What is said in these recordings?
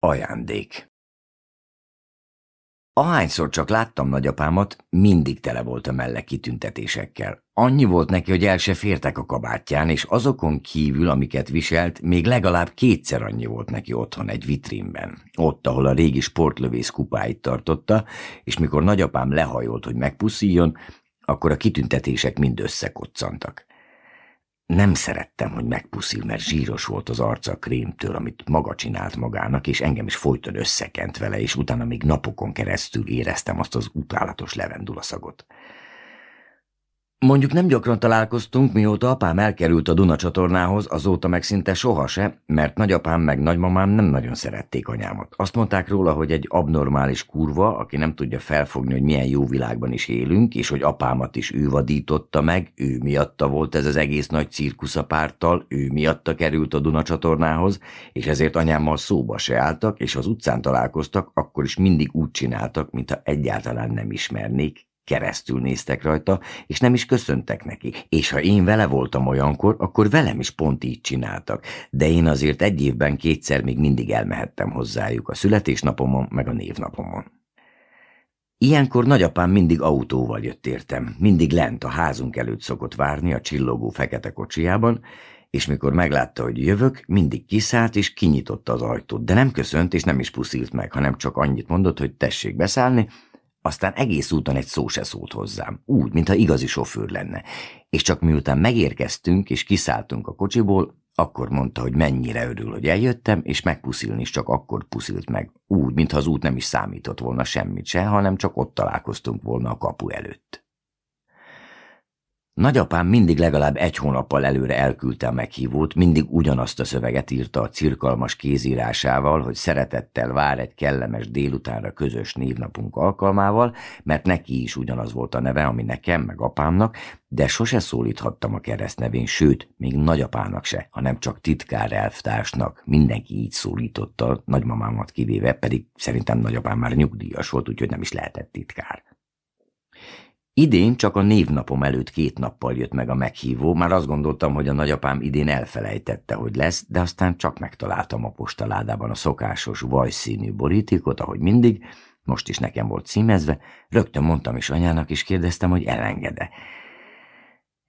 Ajándék Ahányszor csak láttam nagyapámat, mindig tele volt a melle kitüntetésekkel. Annyi volt neki, hogy el se fértek a kabátján, és azokon kívül, amiket viselt, még legalább kétszer annyi volt neki otthon egy vitrínben. Ott, ahol a régi sportlövész kupáit tartotta, és mikor nagyapám lehajolt, hogy megpuszíjon, akkor a kitüntetések mind összekoccantak. Nem szerettem, hogy megpuszil, mert zsíros volt az arca a krémtől, amit maga csinált magának, és engem is folyton összekent vele, és utána még napokon keresztül éreztem azt az utálatos levendulaszagot. Mondjuk nem gyakran találkoztunk, mióta apám elkerült a Duna csatornához, azóta meg szinte soha se, mert nagyapám meg nagymamám nem nagyon szerették anyámat. Azt mondták róla, hogy egy abnormális kurva, aki nem tudja felfogni, hogy milyen jó világban is élünk, és hogy apámat is ő vadította meg, ő miatta volt ez az egész nagy cirkusz a párttal, ő miatta került a Duna csatornához, és ezért anyámmal szóba se álltak, és az utcán találkoztak, akkor is mindig úgy csináltak, mintha egyáltalán nem ismernék, keresztül néztek rajta, és nem is köszöntek neki. És ha én vele voltam olyankor, akkor velem is pont így csináltak. De én azért egy évben kétszer még mindig elmehettem hozzájuk a születésnapomon, meg a névnapomon. Ilyenkor nagyapám mindig autóval jött értem, mindig lent a házunk előtt szokott várni a csillogó fekete kocsijában, és mikor meglátta, hogy jövök, mindig kiszállt és kinyitotta az ajtót, de nem köszönt és nem is puszilt meg, hanem csak annyit mondott, hogy tessék beszállni, aztán egész úton egy szó se szólt hozzám, úgy, mintha igazi sofőr lenne. És csak miután megérkeztünk és kiszálltunk a kocsiból, akkor mondta, hogy mennyire örül, hogy eljöttem, és megpuszilni is csak akkor puszilt meg. Úgy, mintha az út nem is számított volna semmit se, hanem csak ott találkoztunk volna a kapu előtt. Nagyapám mindig legalább egy hónappal előre elküldte a meghívót, mindig ugyanazt a szöveget írta a cirkalmas kézírásával, hogy szeretettel vár egy kellemes délutánra közös névnapunk alkalmával, mert neki is ugyanaz volt a neve, ami nekem, meg apámnak, de sose szólíthattam a keresztnevén, sőt, még nagyapának se, hanem csak titkár elvtársnak. Mindenki így szólította, nagymamámat kivéve, pedig szerintem nagyapám már nyugdíjas volt, úgyhogy nem is lehetett titkár. Idén csak a névnapom előtt két nappal jött meg a meghívó, már azt gondoltam, hogy a nagyapám idén elfelejtette, hogy lesz, de aztán csak megtaláltam a postaládában a szokásos vajszínű borítékot, ahogy mindig, most is nekem volt címezve, rögtön mondtam is anyának, és kérdeztem, hogy elengede.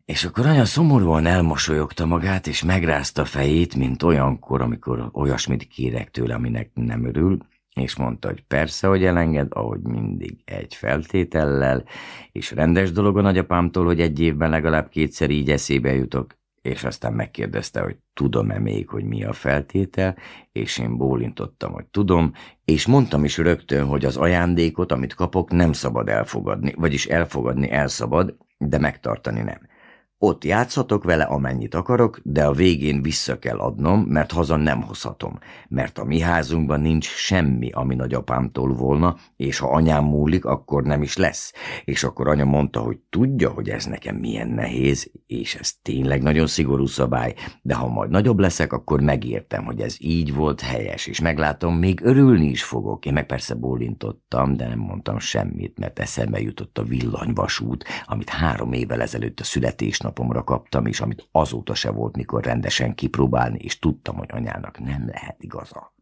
És akkor anya szomorúan elmosolyogta magát, és megrázta fejét, mint olyankor, amikor olyasmit kérek tőle, aminek nem örül, és mondta, hogy persze, hogy elenged, ahogy mindig egy feltétellel, és rendes dolog a nagyapámtól, hogy egy évben legalább kétszer így eszébe jutok, és aztán megkérdezte, hogy tudom-e még, hogy mi a feltétel, és én bólintottam, hogy tudom, és mondtam is rögtön, hogy az ajándékot, amit kapok, nem szabad elfogadni, vagyis elfogadni elszabad, de megtartani nem. Ott játszhatok vele, amennyit akarok, de a végén vissza kell adnom, mert haza nem hozhatom, mert a mi házunkban nincs semmi, ami nagyapámtól volna, és ha anyám múlik, akkor nem is lesz. És akkor anya mondta, hogy tudja, hogy ez nekem milyen nehéz, és ez tényleg nagyon szigorú szabály, de ha majd nagyobb leszek, akkor megértem, hogy ez így volt helyes, és meglátom, még örülni is fogok. Én meg persze bólintottam, de nem mondtam semmit, mert eszembe jutott a villanyvasút, amit három évvel ezelőtt a születésnap születésnapomra kaptam, és amit azóta se volt, mikor rendesen kipróbálni, és tudtam, hogy anyának nem lehet igaza.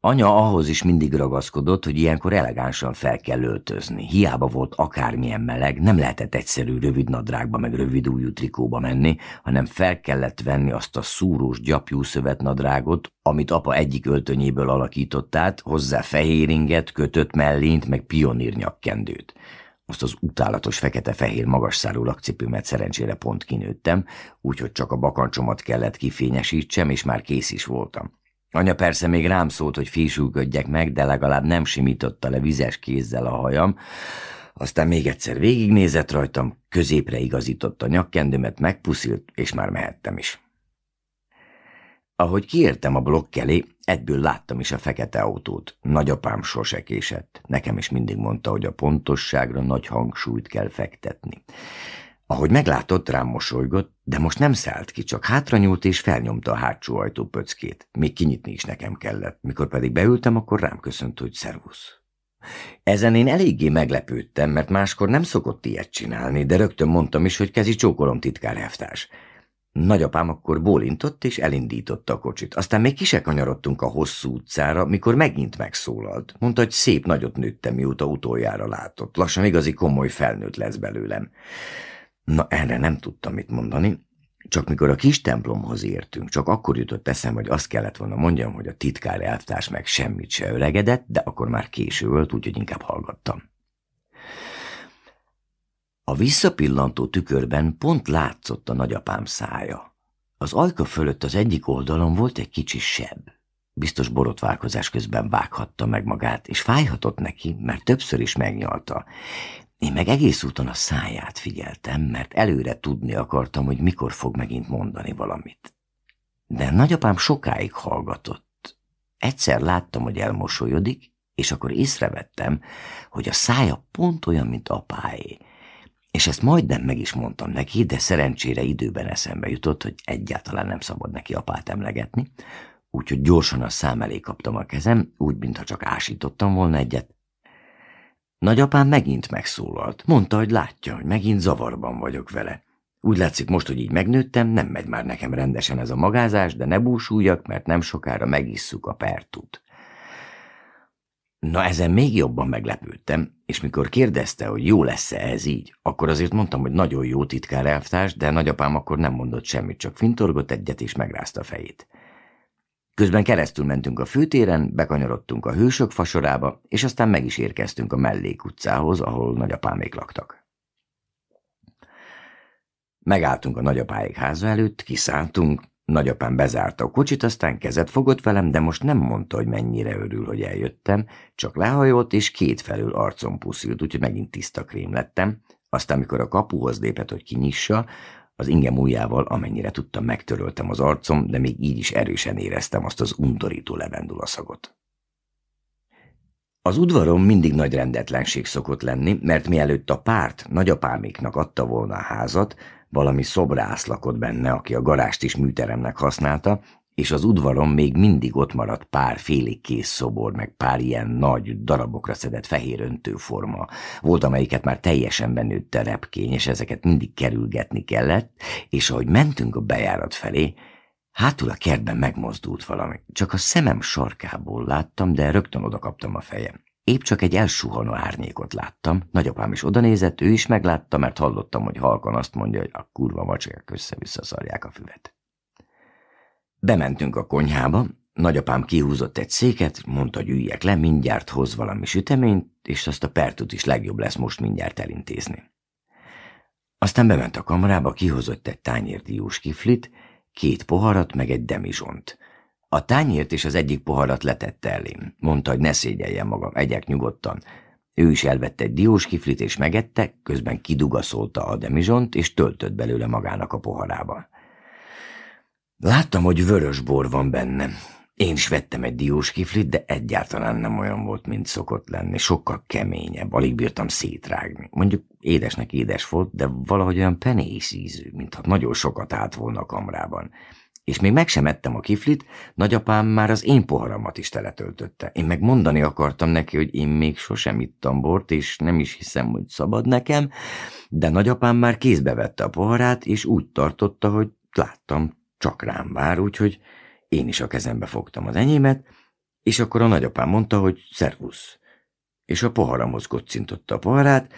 Anya ahhoz is mindig ragaszkodott, hogy ilyenkor elegánsan fel kell öltözni. Hiába volt akármilyen meleg, nem lehetett egyszerű rövid nadrágba meg rövid újú trikóba menni, hanem fel kellett venni azt a szúrós gyapjú nadrágot, amit apa egyik öltönyéből alakított át, hozzá fehéringet, kötött mellényt, meg pionírnyakkendőt. Azt az utálatos fekete-fehér magas lakcipőmet szerencsére pont kinőttem, úgyhogy csak a bakancsomat kellett kifényesítsem, és már kész is voltam. Anya persze még rám szólt, hogy fésülködjek meg, de legalább nem simította le vizes kézzel a hajam, aztán még egyszer végignézett rajtam, középre igazította nyakkendőmet, megpuszilt, és már mehettem is. Ahogy kiértem a blokk elé, egyből láttam is a fekete autót. Nagyapám sose késett. Nekem is mindig mondta, hogy a pontosságra nagy hangsúlyt kell fektetni. Ahogy meglátott, rám mosolygott, de most nem szállt ki, csak hátranyúlt és felnyomta a hátsó ajtó pöckét. Még kinyitni is nekem kellett. Mikor pedig beültem, akkor rám köszönt, hogy szervusz. Ezen én eléggé meglepődtem, mert máskor nem szokott ilyet csinálni, de rögtön mondtam is, hogy kezi csókolom titkár elvtárs. Nagyapám akkor bólintott és elindította a kocsit. Aztán még ki kanyarodtunk a hosszú utcára, mikor megint megszólalt. Mondta, hogy szép nagyot nőttem, mióta utoljára látott. Lassan igazi komoly felnőtt lesz belőlem. Na, erre nem tudtam mit mondani, csak mikor a kis templomhoz értünk, csak akkor jutott eszem, hogy azt kellett volna mondjam, hogy a titkár elvtárs meg semmit se öregedett, de akkor már késő volt, úgyhogy inkább hallgattam. A visszapillantó tükörben pont látszott a nagyapám szája. Az ajka fölött az egyik oldalon volt egy kicsi seb. Biztos borotválkozás közben vághatta meg magát, és fájhatott neki, mert többször is megnyalta. Én meg egész úton a száját figyeltem, mert előre tudni akartam, hogy mikor fog megint mondani valamit. De nagyapám sokáig hallgatott. Egyszer láttam, hogy elmosolyodik, és akkor észrevettem, hogy a szája pont olyan, mint apáé, és ezt majdnem meg is mondtam neki, de szerencsére időben eszembe jutott, hogy egyáltalán nem szabad neki apát emlegetni, úgyhogy gyorsan a szám elé kaptam a kezem, úgy, mintha csak ásítottam volna egyet. Nagyapám megint megszólalt, mondta, hogy látja, hogy megint zavarban vagyok vele. Úgy látszik most, hogy így megnőttem, nem megy már nekem rendesen ez a magázás, de ne búsuljak, mert nem sokára megisszuk a pertut. Na ezen még jobban meglepődtem, és mikor kérdezte, hogy jó lesz-e ez így, akkor azért mondtam, hogy nagyon jó titkár elvtárs, de nagyapám akkor nem mondott semmit, csak fintorgott egyet és megrázta a fejét. Közben keresztül mentünk a főtéren, bekanyarodtunk a hősök fasorába, és aztán meg is érkeztünk a mellék utcához, ahol nagyapámék laktak. Megálltunk a nagyapáik háza előtt, kiszálltunk, Nagyapám bezárta a kocsit, aztán kezet fogott velem, de most nem mondta, hogy mennyire örül, hogy eljöttem, csak lehajolt és kétfelül arcom puszült, úgyhogy megint tiszta krém lettem. Aztán, amikor a kapuhoz lépett, hogy kinyissa, az ingem ujjával, amennyire tudtam, megtöröltem az arcom, de még így is erősen éreztem azt az undorító levendulaszagot. Az udvaron mindig nagy rendetlenség szokott lenni, mert mielőtt a párt nagyapáméknak adta volna a házat, valami szobrász lakott benne, aki a garást is műteremnek használta, és az udvaron még mindig ott maradt pár félig kész szobor, meg pár ilyen nagy, darabokra szedett fehér öntőforma. Volt, amelyiket már teljesen benőtt a repkény, és ezeket mindig kerülgetni kellett, és ahogy mentünk a bejárat felé, hátul a kertben megmozdult valami. Csak a szemem sarkából láttam, de rögtön oda kaptam a fejem. Épp csak egy elsuhanó árnyékot láttam. Nagyapám is odanézett, ő is meglátta, mert hallottam, hogy halkan azt mondja, hogy a kurva macskák össze-vissza szarják a füvet. Bementünk a konyhába, nagyapám kihúzott egy széket, mondta, hogy üljek le, mindjárt hoz valami süteményt, és azt a pertut is legjobb lesz most mindjárt elintézni. Aztán bement a kamarába, kihozott egy tányér diós kiflit, két poharat, meg egy demizsont. A tányért és az egyik poharat letette elém. Mondta, hogy ne szégyeljen magam, egyek nyugodtan. Ő is elvette egy diós kiflit és megette, közben kidugaszolta a demizsont, és töltött belőle magának a poharába. Láttam, hogy vörös bor van benne. Én is vettem egy diós kiflit, de egyáltalán nem olyan volt, mint szokott lenni. Sokkal keményebb, alig bírtam szétrágni. Mondjuk édesnek édes volt, de valahogy olyan penész ízű, mintha nagyon sokat állt volna a kamrában és még meg sem ettem a kiflit, nagyapám már az én poharamat is teletöltötte. Én meg mondani akartam neki, hogy én még sosem ittam bort, és nem is hiszem, hogy szabad nekem, de nagyapám már kézbe vette a poharát, és úgy tartotta, hogy láttam, csak rám vár, úgyhogy én is a kezembe fogtam az enyémet, és akkor a nagyapám mondta, hogy szervusz, és a poharamhoz kocintotta a poharát,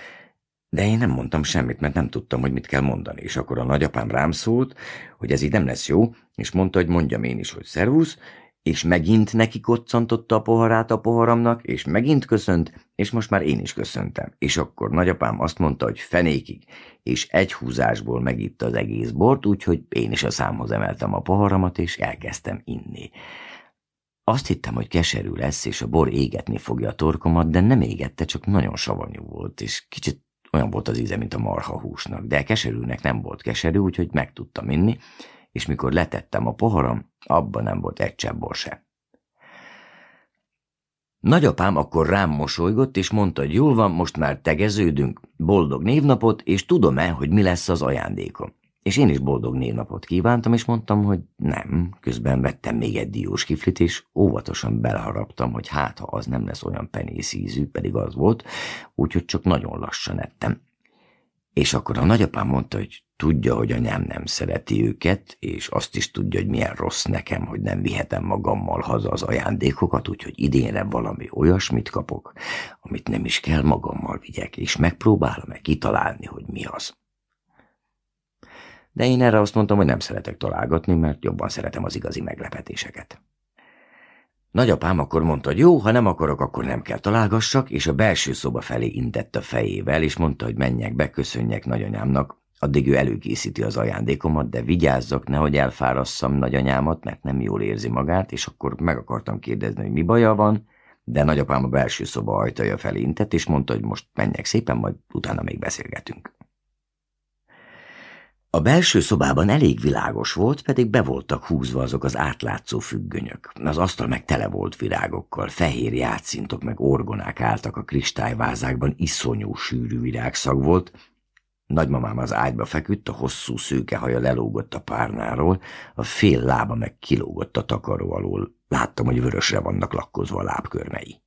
de én nem mondtam semmit, mert nem tudtam, hogy mit kell mondani, és akkor a nagyapám rám szólt, hogy ez így nem lesz jó, és mondta, hogy mondjam én is, hogy szervusz, és megint neki koccantotta a poharát a poharamnak, és megint köszönt, és most már én is köszöntem. És akkor nagyapám azt mondta, hogy fenékig, és egy húzásból megitta az egész bort, úgyhogy én is a számhoz emeltem a poharamat, és elkezdtem inni. Azt hittem, hogy keserű lesz, és a bor égetni fogja a torkomat, de nem égette, csak nagyon savanyú volt, és kicsit olyan volt az íze, mint a marha húsnak, de keserűnek nem volt keserű, úgyhogy meg tudtam inni, és mikor letettem a poharam, abban nem volt egy cseppbor se. Nagyapám akkor rám mosolygott, és mondta, hogy jól van, most már tegeződünk, boldog névnapot, és tudom-e, hogy mi lesz az ajándékom. És én is boldog névnapot kívántam, és mondtam, hogy nem. Közben vettem még egy diós kiflit, és óvatosan belharaptam, hogy hát, ha az nem lesz olyan penész ízű, pedig az volt, úgyhogy csak nagyon lassan ettem. És akkor a nagyapám mondta, hogy tudja, hogy anyám nem szereti őket, és azt is tudja, hogy milyen rossz nekem, hogy nem vihetem magammal haza az ajándékokat, úgyhogy idénre valami olyasmit kapok, amit nem is kell magammal vigyek, és megpróbálom-e kitalálni, hogy mi az. De én erre azt mondtam, hogy nem szeretek találgatni, mert jobban szeretem az igazi meglepetéseket. Nagyapám akkor mondta, hogy jó, ha nem akarok, akkor nem kell találgassak, és a belső szoba felé intett a fejével, és mondta, hogy menjek be, köszönjek nagyanyámnak. Addig ő előkészíti az ajándékomat, de vigyázzak, nehogy elfárasszam nagyanyámat, mert nem jól érzi magát, és akkor meg akartam kérdezni, hogy mi baja van, de nagyapám a belső szoba ajtaja felé intett, és mondta, hogy most menjek szépen, majd utána még beszélgetünk. A belső szobában elég világos volt, pedig be voltak húzva azok az átlátszó függönyök. Az asztal meg tele volt virágokkal, fehér játszintok meg orgonák álltak a kristályvázákban, iszonyú sűrű virágszag volt. Nagymamám az ágyba feküdt, a hosszú szőke haja lelógott a párnáról, a fél lába meg kilógott a takaró alól. Láttam, hogy vörösre vannak lakkozva a lábkörmei.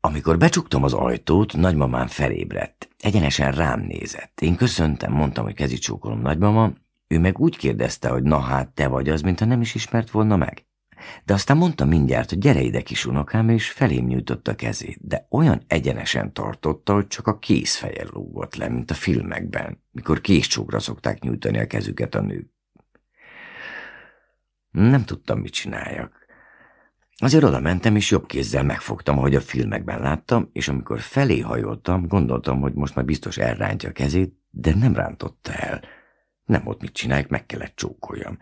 Amikor becsuktam az ajtót, nagymamám felébredt. Egyenesen rám nézett. Én köszöntem, mondtam, hogy kezit csókolom nagymama. Ő meg úgy kérdezte, hogy na hát te vagy az, mintha nem is ismert volna meg. De aztán mondta mindjárt, hogy gyere ide kis unokám, és felém nyújtotta kezét, de olyan egyenesen tartotta, hogy csak a kézfeje lógott le, mint a filmekben, mikor késcsókra szokták nyújtani a kezüket a nők. Nem tudtam, mit csináljak. Azért oda mentem, és jobb kézzel megfogtam, ahogy a filmekben láttam, és amikor felé hajoltam, gondoltam, hogy most már biztos elrántja a kezét, de nem rántotta el. Nem volt mit csinálják, meg kellett csókoljam.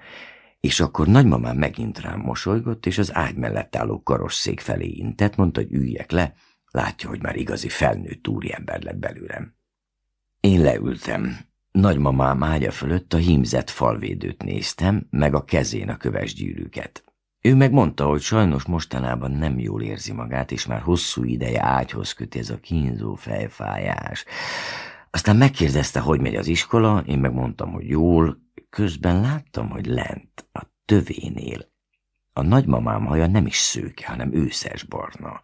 És akkor nagymamám megint rám mosolygott, és az ágy mellett álló karosszék felé intett, mondta, hogy üljek le, látja, hogy már igazi felnőtt úriember lett belőlem. Én leültem. Nagymamám ágya fölött a hímzett falvédőt néztem, meg a kezén a köves gyűrűket. Ő meg mondta, hogy sajnos mostanában nem jól érzi magát, és már hosszú ideje ágyhoz köti ez a kínzó fejfájás. Aztán megkérdezte, hogy megy az iskola, én meg mondtam, hogy jól. Közben láttam, hogy lent, a tövénél. A nagymamám haja nem is szőke, hanem őszes barna.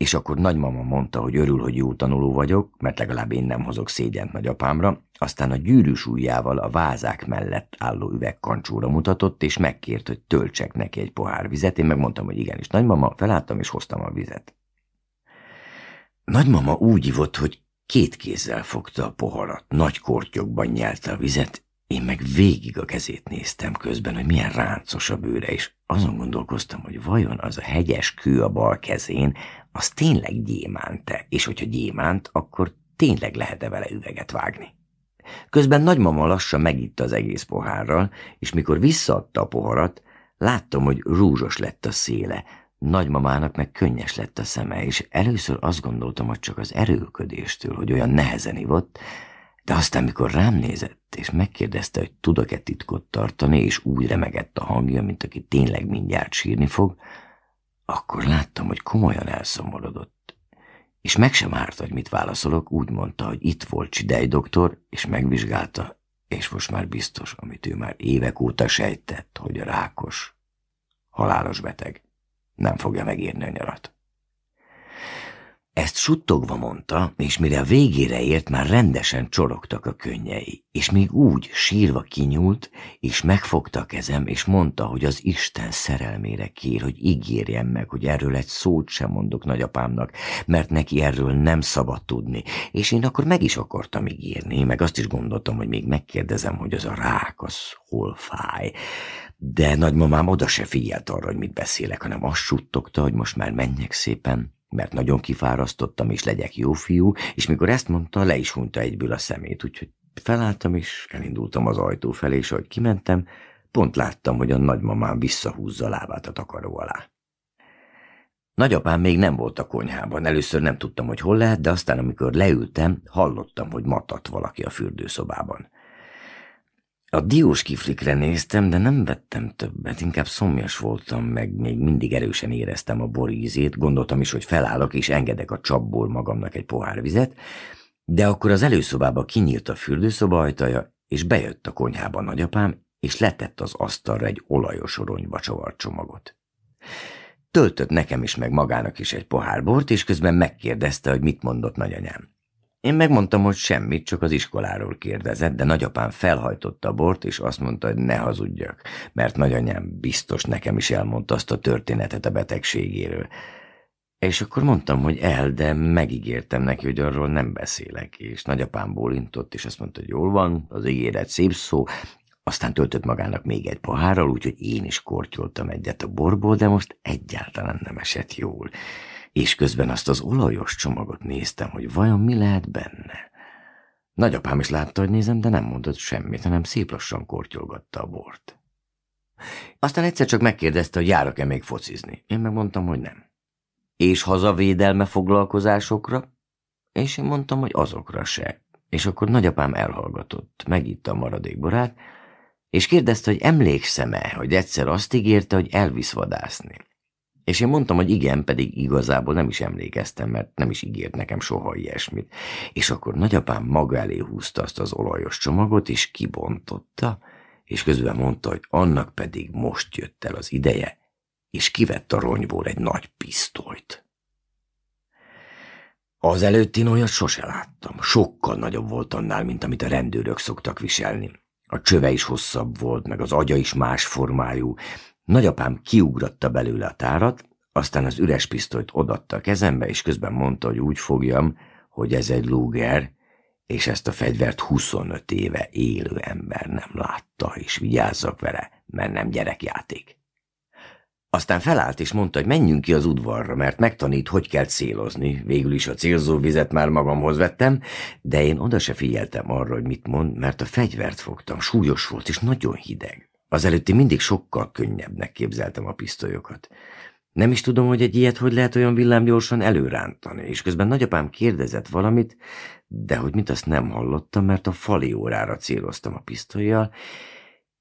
És akkor nagymama mondta, hogy örül, hogy jó tanuló vagyok, mert legalább én nem hozok szégyent nagyapámra, aztán a gyűrűs ujjával a vázák mellett álló üvegkancsóra mutatott, és megkért, hogy töltsek neki egy pohár vizet. Én megmondtam, hogy igenis, nagymama, felálltam és hoztam a vizet. Nagymama úgy ivott, hogy két kézzel fogta a poharat, nagy kortyokban nyelte a vizet, én meg végig a kezét néztem közben, hogy milyen ráncos a bőre, és azon gondolkoztam, hogy vajon az a hegyes kő a bal kezén, az tényleg gyémánte, és hogyha gyémánt, akkor tényleg lehet-e vele üveget vágni. Közben nagymama lassan megitta az egész pohárral, és mikor visszaadta a poharat, láttam, hogy rúzsos lett a széle, nagymamának meg könnyes lett a szeme, és először azt gondoltam, hogy csak az erőködéstől, hogy olyan nehezen ivott, de aztán, mikor rám nézett, és megkérdezte, hogy tudok-e titkot tartani, és úgy remegett a hangja, mint aki tényleg mindjárt sírni fog, akkor láttam, hogy komolyan elszomorodott. És meg sem árt, hogy mit válaszolok, úgy mondta, hogy itt volt Csidej doktor, és megvizsgálta, és most már biztos, amit ő már évek óta sejtett, hogy a rákos, halálos beteg nem fogja megírni a nyarat. Ezt suttogva mondta, és mire a végére ért, már rendesen csorogtak a könnyei, és még úgy sírva kinyúlt, és megfogta a kezem, és mondta, hogy az Isten szerelmére kér, hogy ígérjem meg, hogy erről egy szót sem mondok nagyapámnak, mert neki erről nem szabad tudni, és én akkor meg is akartam ígérni, meg azt is gondoltam, hogy még megkérdezem, hogy az a rák, az hol fáj, de nagymamám oda se figyelt arra, hogy mit beszélek, hanem azt suttogta, hogy most már menjek szépen, mert nagyon kifárasztottam, és legyek jó fiú, és mikor ezt mondta, le is hunyta egyből a szemét, úgyhogy felálltam, és elindultam az ajtó felé, és ahogy kimentem, pont láttam, hogy a nagymamám visszahúzza lábát a takaró alá. Nagyapám még nem volt a konyhában, először nem tudtam, hogy hol lehet, de aztán, amikor leültem, hallottam, hogy matat valaki a fürdőszobában. A diós kiflikre néztem, de nem vettem többet, inkább szomjas voltam, meg még mindig erősen éreztem a borízét, gondoltam is, hogy felállok és engedek a csapból magamnak egy pohár vizet, de akkor az előszobába kinyílt a fürdőszoba ajtaja, és bejött a konyhába nagyapám, és letett az asztalra egy olajos oronyba csavart csomagot. Töltött nekem is meg magának is egy pohár bort, és közben megkérdezte, hogy mit mondott nagyanyám. Én megmondtam, hogy semmit, csak az iskoláról kérdezett, de nagyapám felhajtotta a bort, és azt mondta, hogy ne hazudjak, mert nagyanyám biztos nekem is elmondta azt a történetet a betegségéről. És akkor mondtam, hogy el, de megígértem neki, hogy arról nem beszélek, és nagyapám bólintott, és azt mondta, hogy jól van, az ígéret szép szó, aztán töltött magának még egy pohárral, úgyhogy én is kortyoltam egyet a borból, de most egyáltalán nem esett jól. És közben azt az olajos csomagot néztem, hogy vajon mi lehet benne. Nagyapám is látta, hogy nézem, de nem mondott semmit, hanem szép lassan kortyolgatta a bort. Aztán egyszer csak megkérdezte, hogy járok-e még focizni. Én megmondtam, hogy nem. És hazavédelme foglalkozásokra? És én mondtam, hogy azokra se. És akkor nagyapám elhallgatott, megitta a maradékborát, és kérdezte, hogy emlékszem-e, hogy egyszer azt ígérte, hogy elvisz vadászni. És én mondtam, hogy igen, pedig igazából nem is emlékeztem, mert nem is ígért nekem soha ilyesmit. És akkor nagyapám maga elé húzta azt az olajos csomagot, és kibontotta, és közben mondta, hogy annak pedig most jött el az ideje, és kivett a ronyból egy nagy pisztolyt. Az előtt én olyat sose láttam. Sokkal nagyobb volt annál, mint amit a rendőrök szoktak viselni. A csöve is hosszabb volt, meg az agya is más formájú. Nagyapám kiugratta belőle a tárat, aztán az üres pisztolyt odatta a kezembe, és közben mondta, hogy úgy fogjam, hogy ez egy Luger, és ezt a fegyvert 25 éve élő ember nem látta, és vigyázzak vele, mert nem gyerekjáték. Aztán felállt és mondta, hogy menjünk ki az udvarra, mert megtanít, hogy kell célozni. Végül is a célzóvizet már magamhoz vettem, de én oda se figyeltem arra, hogy mit mond, mert a fegyvert fogtam, súlyos volt és nagyon hideg. Az előtti mindig sokkal könnyebbnek képzeltem a pisztolyokat. Nem is tudom, hogy egy ilyet hogy lehet olyan villámgyorsan előrántani, és közben nagyapám kérdezett valamit, de hogy mit azt nem hallottam, mert a fali órára céloztam a pisztolyjal,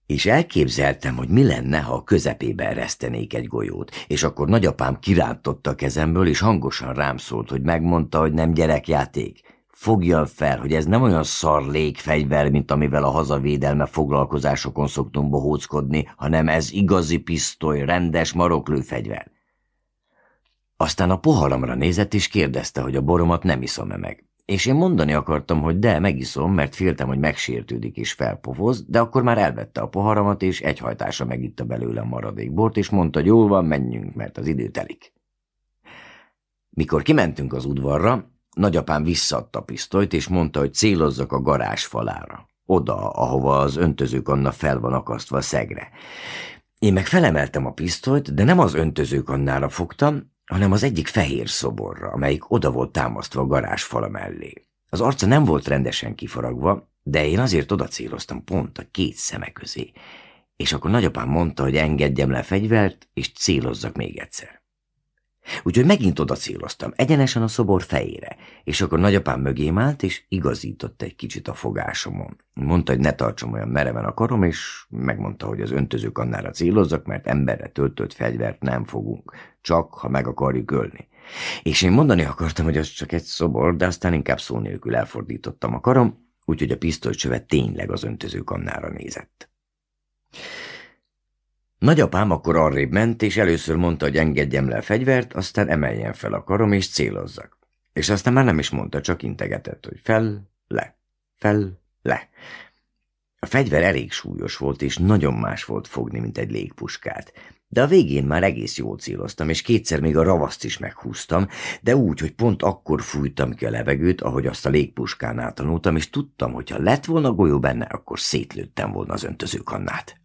és elképzeltem, hogy mi lenne, ha a közepébe eresztenék egy golyót, és akkor nagyapám kirántotta a kezemből, és hangosan rám szólt, hogy megmondta, hogy nem gyerekjáték. Fogjam fel, hogy ez nem olyan szar légfegyver, mint amivel a hazavédelme foglalkozásokon szoktunk bohóckodni, hanem ez igazi pisztoly, rendes maroklőfegyver. Aztán a poharamra nézett, és kérdezte, hogy a boromat nem iszom-e meg. És én mondani akartam, hogy de, megiszom, mert féltem, hogy megsértődik és felpofoz, de akkor már elvette a poharamat, és egyhajtásra megitta belőle a maradék bort, és mondta, hogy jól van, menjünk, mert az idő telik. Mikor kimentünk az udvarra, nagyapám visszaadta a pisztolyt, és mondta, hogy célozzak a garázs falára. Oda, ahova az öntözőkanna fel van akasztva a szegre. Én meg felemeltem a pisztolyt, de nem az öntözőkannára fogtam, hanem az egyik fehér szoborra, amelyik oda volt támasztva a garázs fala mellé. Az arca nem volt rendesen kifaragva, de én azért oda céloztam pont a két szeme közé. És akkor nagyapám mondta, hogy engedjem le a fegyvert, és célozzak még egyszer. Úgyhogy megint oda céloztam, egyenesen a szobor fejére, és akkor nagyapám mögém állt, és igazított egy kicsit a fogásomon. Mondta, hogy ne tartsam olyan mereven a karom, és megmondta, hogy az öntözők annára célozzak, mert emberre töltött fegyvert nem fogunk, csak ha meg akarjuk ölni. És én mondani akartam, hogy az csak egy szobor, de aztán inkább szó nélkül elfordítottam a karom, úgyhogy a pisztolycsövet tényleg az öntözők annára nézett. Nagyapám akkor arrébb ment, és először mondta, hogy engedjem le a fegyvert, aztán emeljen fel a karom, és célozzak. És aztán már nem is mondta, csak integetett, hogy fel, le, fel, le. A fegyver elég súlyos volt, és nagyon más volt fogni, mint egy légpuskát. De a végén már egész jól céloztam, és kétszer még a ravaszt is meghúztam, de úgy, hogy pont akkor fújtam ki a levegőt, ahogy azt a légpuskán tanultam, és tudtam, hogy ha lett volna golyó benne, akkor szétlőttem volna az öntözőkannát.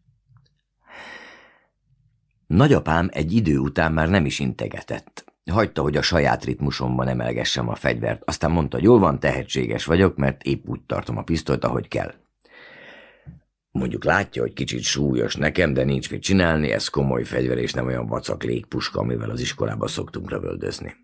Nagyapám egy idő után már nem is integetett. Hagyta, hogy a saját ritmusomban emelgessem a fegyvert, aztán mondta, hogy jól van, tehetséges vagyok, mert épp úgy tartom a pisztolyt, ahogy kell. Mondjuk látja, hogy kicsit súlyos nekem, de nincs mit csinálni, ez komoly fegyver, és nem olyan vacak légpuska, amivel az iskolába szoktunk lövöldözni.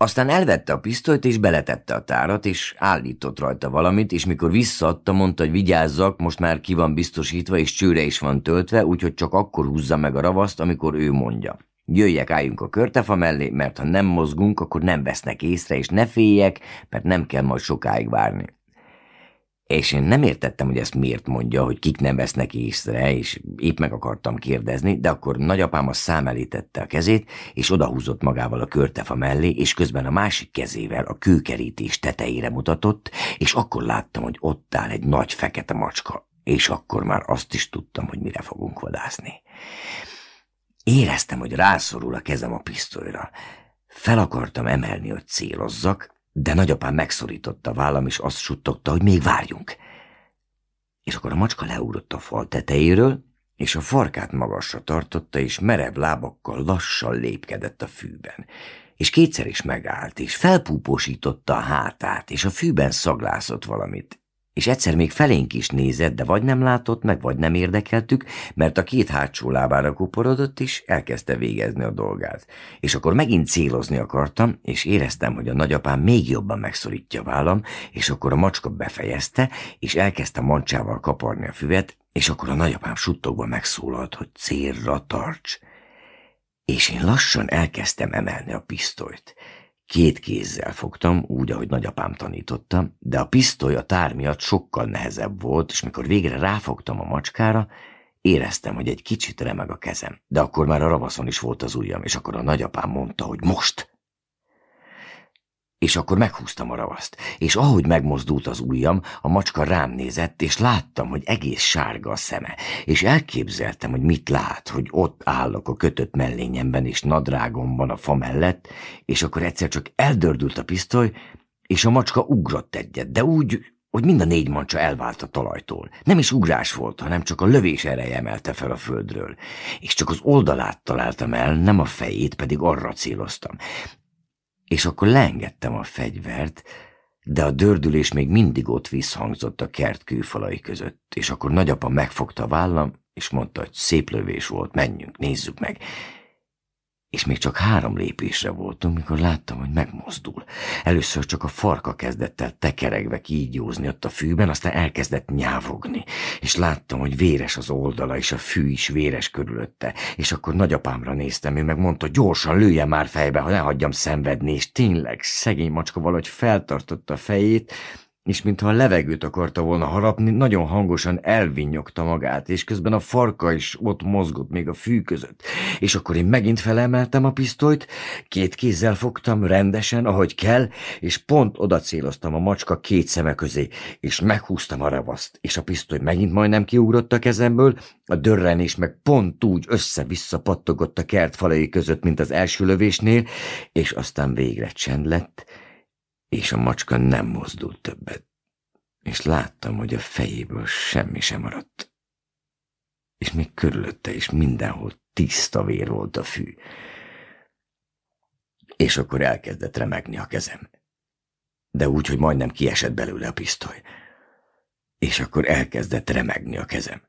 Aztán elvette a pisztolyt, és beletette a tárat, és állított rajta valamit, és mikor visszaadta, mondta, hogy vigyázzak, most már ki van biztosítva, és csőre is van töltve, úgyhogy csak akkor húzza meg a ravaszt, amikor ő mondja. Jöjjek, álljunk a körtefa mellé, mert ha nem mozgunk, akkor nem vesznek észre, és ne féljek, mert nem kell majd sokáig várni. És én nem értettem, hogy ezt miért mondja, hogy kik nem vesznek észre, és épp meg akartam kérdezni, de akkor nagyapám a szám elé a kezét, és odahúzott magával a körtefa mellé, és közben a másik kezével a kőkerítés tetejére mutatott, és akkor láttam, hogy ott áll egy nagy fekete macska, és akkor már azt is tudtam, hogy mire fogunk vadászni. Éreztem, hogy rászorul a kezem a pisztolyra. Fel akartam emelni, hogy célozzak, de nagyapám megszorította vállam, és azt suttogta, hogy még várjunk. És akkor a macska leugrott a fal tetejéről, és a farkát magasra tartotta, és merev lábakkal lassan lépkedett a fűben. És kétszer is megállt, és felpúposította a hátát, és a fűben szaglászott valamit, és egyszer még felénk is nézett, de vagy nem látott meg, vagy nem érdekeltük, mert a két hátsó lábára kuporodott, és elkezdte végezni a dolgát. És akkor megint célozni akartam, és éreztem, hogy a nagyapám még jobban megszorítja vállam, és akkor a macska befejezte, és elkezdte mancsával kaparni a füvet, és akkor a nagyapám suttogva megszólalt, hogy célra tarts. És én lassan elkezdtem emelni a pisztolyt. Két kézzel fogtam, úgy, ahogy nagyapám tanította, de a pisztoly a tár miatt sokkal nehezebb volt, és mikor végre ráfogtam a macskára, éreztem, hogy egy kicsit remeg a kezem. De akkor már a ravaszon is volt az ujjam, és akkor a nagyapám mondta, hogy most! És akkor meghúztam a ravaszt, és ahogy megmozdult az ujjam, a macska rám nézett, és láttam, hogy egész sárga a szeme, és elképzeltem, hogy mit lát, hogy ott állok a kötött mellényemben és nadrágomban a fa mellett, és akkor egyszer csak eldördült a pisztoly, és a macska ugrott egyet, de úgy, hogy mind a négy mancsa elvált a talajtól. Nem is ugrás volt, hanem csak a lövés ereje emelte fel a földről. És csak az oldalát találtam el, nem a fejét, pedig arra céloztam és akkor leengedtem a fegyvert, de a dördülés még mindig ott visszhangzott a kert kőfalai között, és akkor nagyapa megfogta a vállam, és mondta, hogy szép lövés volt, menjünk, nézzük meg és még csak három lépésre voltunk, mikor láttam, hogy megmozdul. Először csak a farka kezdett el tekeregve kígyózni ott a fűben, aztán elkezdett nyávogni, és láttam, hogy véres az oldala, és a fű is véres körülötte, és akkor nagyapámra néztem, ő meg mondta, gyorsan lője már fejbe, ha ne hagyjam szenvedni, és tényleg szegény macska valahogy feltartotta a fejét, és mintha a levegőt akarta volna harapni, nagyon hangosan elvinnyogta magát, és közben a farka is ott mozgott még a fű között. És akkor én megint felemeltem a pisztolyt, két kézzel fogtam rendesen, ahogy kell, és pont oda céloztam a macska két szeme közé, és meghúztam a ravaszt, és a pisztoly megint majdnem kiugrott a kezemből, a dörrenés meg pont úgy össze-vissza pattogott a kert falai között, mint az első lövésnél, és aztán végre csend lett, és a macska nem mozdult többet, és láttam, hogy a fejéből semmi sem maradt. És még körülötte is mindenhol tiszta vér volt a fű. És akkor elkezdett remegni a kezem. De úgy, hogy majdnem kiesett belőle a pisztoly. És akkor elkezdett remegni a kezem.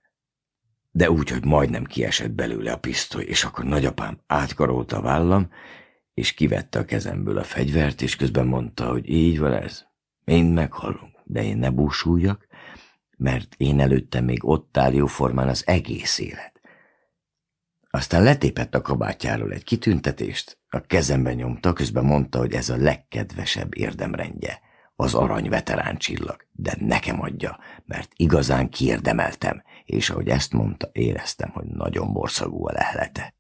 De úgy, hogy majdnem kiesett belőle a pisztoly, és akkor nagyapám átkarolta a vállam, és kivette a kezemből a fegyvert, és közben mondta, hogy így van ez. Mind meghalunk, de én ne búsuljak, mert én előttem még ott áll jóformán az egész élet. Aztán letépett a kabátjáról egy kitüntetést, a kezembe nyomta, közben mondta, hogy ez a legkedvesebb érdemrendje, az arany veterán csillag, de nekem adja, mert igazán kiérdemeltem, és ahogy ezt mondta, éreztem, hogy nagyon borszagú a lehelete.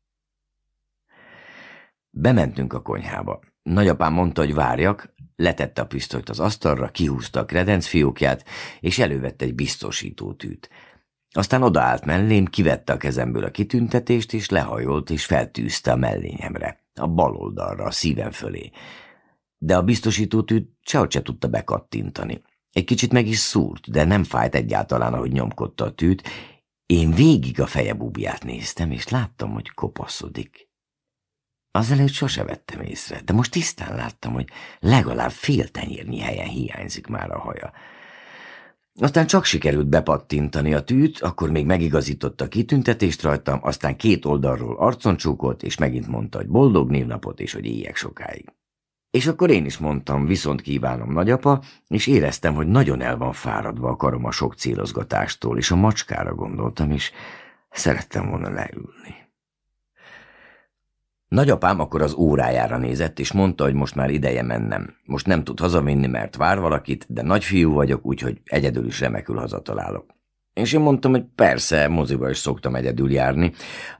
Bementünk a konyhába. Nagyapám mondta, hogy várjak, letette a pisztolyt az asztalra, kihúzta a kredenc fiókját, és elővette egy biztosítótűt. Aztán odaállt mellém, kivette a kezemből a kitüntetést, és lehajolt, és feltűzte a mellényemre, a bal oldalra, a szívem fölé. De a biztosítótűt sehogy se tudta bekattintani. Egy kicsit meg is szúrt, de nem fájt egyáltalán, ahogy nyomkodta a tűt. Én végig a feje bubját néztem, és láttam, hogy kopaszodik. Azelőtt sose vettem észre, de most tisztán láttam, hogy legalább fél tenyérnyi helyen hiányzik már a haja. Aztán csak sikerült bepattintani a tűt, akkor még megigazította a kitüntetést rajtam, aztán két oldalról arcon csúkolt, és megint mondta, hogy boldog névnapot, és hogy éjjek sokáig. És akkor én is mondtam, viszont kívánom nagyapa, és éreztem, hogy nagyon el van fáradva a karom a sok célozgatástól, és a macskára gondoltam, és szerettem volna leülni. Nagyapám akkor az órájára nézett, és mondta, hogy most már ideje mennem. Most nem tud hazavinni, mert vár valakit, de nagyfiú vagyok, úgyhogy egyedül is remekül hazatalálok. És én mondtam, hogy persze, moziba is szoktam egyedül járni.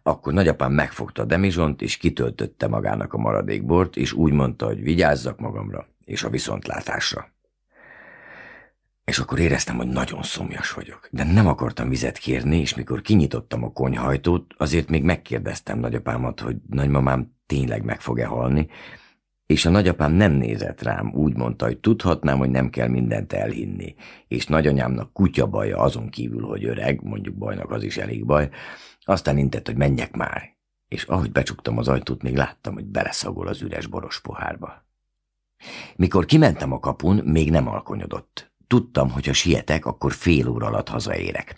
Akkor nagyapám megfogta a demizsont, és kitöltötte magának a maradékbort, és úgy mondta, hogy vigyázzak magamra, és a viszontlátásra. És akkor éreztem, hogy nagyon szomjas vagyok. De nem akartam vizet kérni, és mikor kinyitottam a konyhajtót, azért még megkérdeztem nagyapámat, hogy nagymamám tényleg meg fog-e halni, és a nagyapám nem nézett rám, úgy mondta, hogy tudhatnám, hogy nem kell mindent elhinni, és nagyanyámnak kutya baja azon kívül, hogy öreg, mondjuk bajnak az is elég baj, aztán intett, hogy menjek már, és ahogy becsuktam az ajtót, még láttam, hogy beleszagol az üres boros pohárba. Mikor kimentem a kapun, még nem alkonyodott. Tudtam, hogy ha sietek, akkor fél óra alatt hazaérek.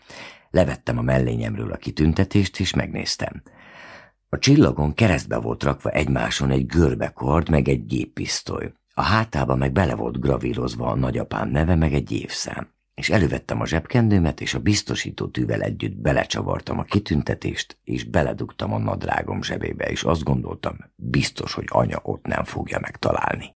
Levettem a mellényemről a kitüntetést, és megnéztem. A csillagon keresztbe volt rakva egymáson egy görbekord, meg egy géppisztoly. A hátába meg bele volt gravírozva a nagyapám neve, meg egy évszám. És elővettem a zsebkendőmet, és a biztosító tűvel együtt belecsavartam a kitüntetést, és beledugtam a nadrágom zsebébe, és azt gondoltam, biztos, hogy anya ott nem fogja megtalálni.